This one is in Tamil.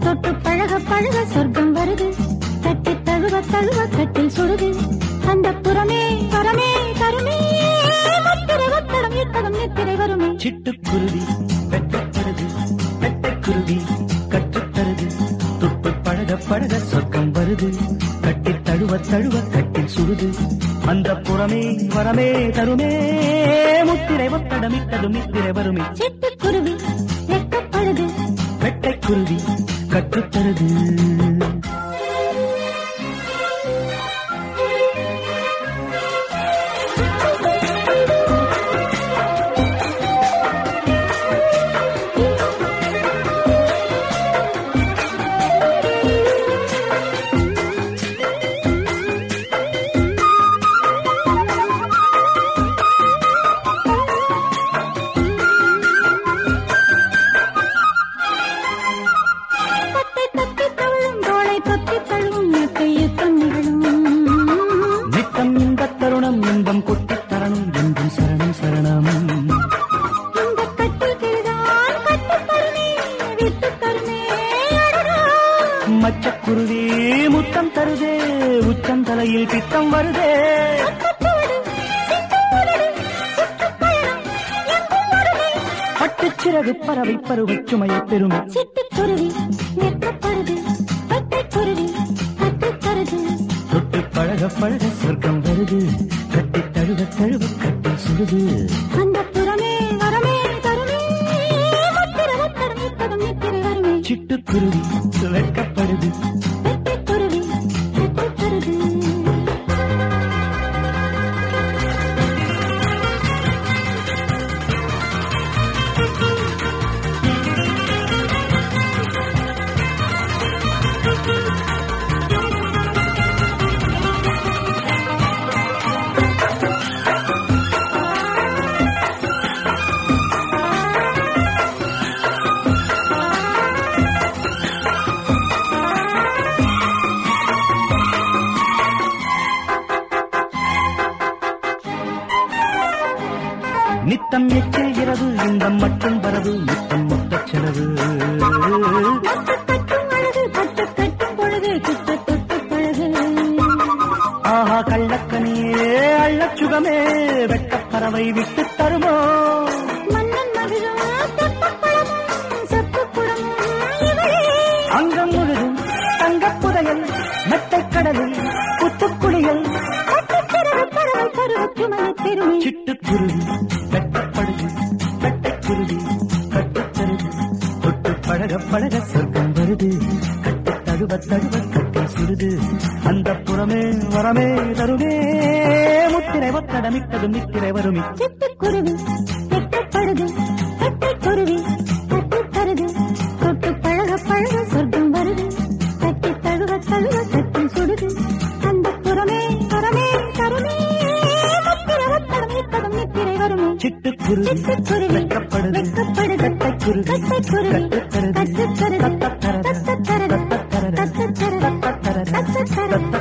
தொட்டு பழக பழக சொர்க்கம் வருது. தட்டி தழுவ தழுவ கட்டில் சுடுது. அந்த புறமே பரமே தருமே முத்திரை ஒத்தடம் இத்தடம் நித்திரை வருமே. சிட்டுக்குருவி வெட்டப்படுது வெட்டக்குருவி கற்றுத்தருது. துப்பு பழக பழக சொர்க்கம் வருது. கட்டி தழுவ தழுவ கட்டில் சுடுது அந்த புறமே வரமே தருமே முத்திரை ஒத்தடமிட்டது மித்திரை வருமே. சிட்டுக்குருவி வெட்டப்படுது வெட்டைக்குருவி கற்றுத்தருது. குருவி முத்தம் தருதே உச்சம் தலையில் பித்தம் வருதே. பட்டுச்சிறகு பறவை பருவச் சுமையை பெருமை சிட்டுக்குருவி வெட்டப்படுது வெட்டைக்குருவி கற்றுத் தொட்டு பழக பழக சொர்க்கம் வருது. கட்டி தழுவ தழுவ கட்டி சுடுது அந்த புறமே வரமே தருமே. சிட்டுக்குருவி வெட்கப்படுது நித்தம் நிச்சய இரவு இன்பம் மட்டும் வரவு நித்தம் மொத்த செலவு. ஆஹா கள்ளக்கனியே அள்ளச் வெட்டப்பறவை வெட்டப் விட்டு தருமோ? அங்கம் முழுதும் தங்கப் புதையல் மெத்தை கடலில் புத்துக்குளியல் சிட்டுக்குருவி வெட்டைக்குருவி கட்டுத்தருது. தொட்டு பழக பழக சொர்க்கம் வருது. கட்டு தழுவ தழுவ கட்டி சுருது. அந்த புறமே வரமே தருமே முத்திரை ஒத்தடமிட்டது மித்திரை குருவி கட்டப்படுது கட்டை குருவி கட்டு தருது தொட்டு பழக பழக சித்திரை வருமே சிட்டுக்குருவி வெட்டப்படுது கட்டைக்குருவி கட்டுத்தரது கட்டுத்தரது கட்டத்தரது கட்டத்தரது கட்டத்தரது கட்டத்தரது